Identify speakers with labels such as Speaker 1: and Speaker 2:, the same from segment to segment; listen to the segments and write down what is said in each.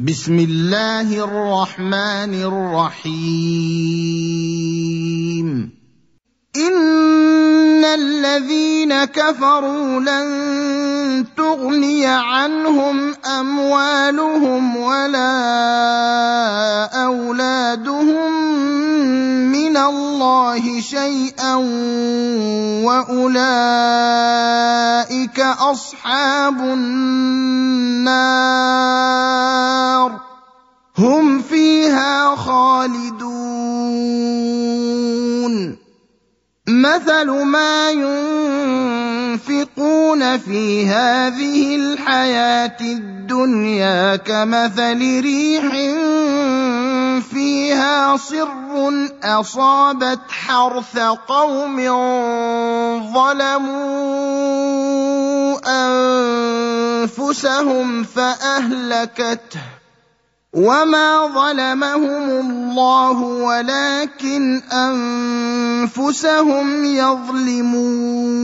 Speaker 1: بسم الله الرحمن الرحيم. إن الذين كفروا لن تغني عنهم أموالهم ولا من الله شيئا واولئك اصحاب النار هم فيها خالدون مثل ما ينفقون في هذه الحياة الدنيا كمثل ريح فيها صر أصابت حرث قوم ظلموا أنفسهم فأهلكته وما ظلمهم الله ولكن أنفسهم يظلمون.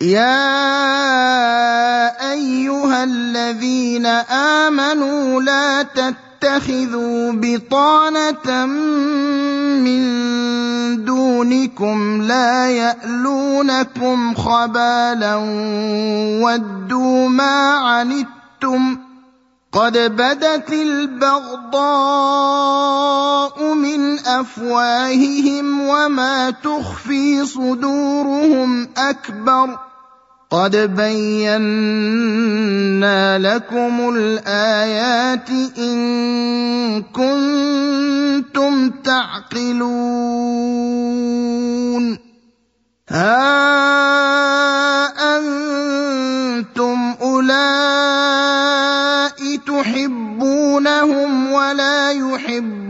Speaker 1: يا أيها الذين آمنوا لا تتخذوا بطانة من دونكم لا يألونكم خبالا ودوا ما عنتم قد بدت البغضاء من أفواههم وما تخفي صدورهم أكبر قد بينا لكم الايات ان كنتم تعقلون ها أنتم اولئك تحبونهم ولا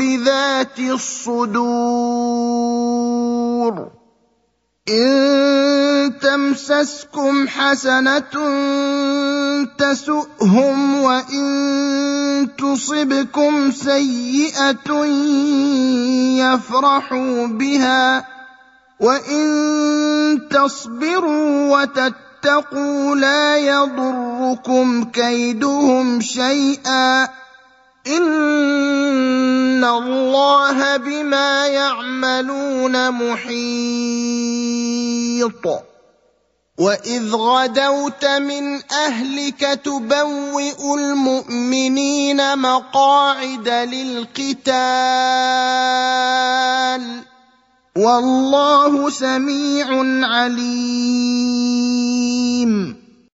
Speaker 1: بذات الصدور إن تمسسكم حسنة تسؤهم وإن تصبكم سيئة يفرحوا بها وإن تصبروا وتتقوا لا يضركم كيدهم شيئا ان الله بما يعملون محيط. واذ غدوت من اهلك تبوئ المؤمنين مقاعد للقتال والله سميع عليم.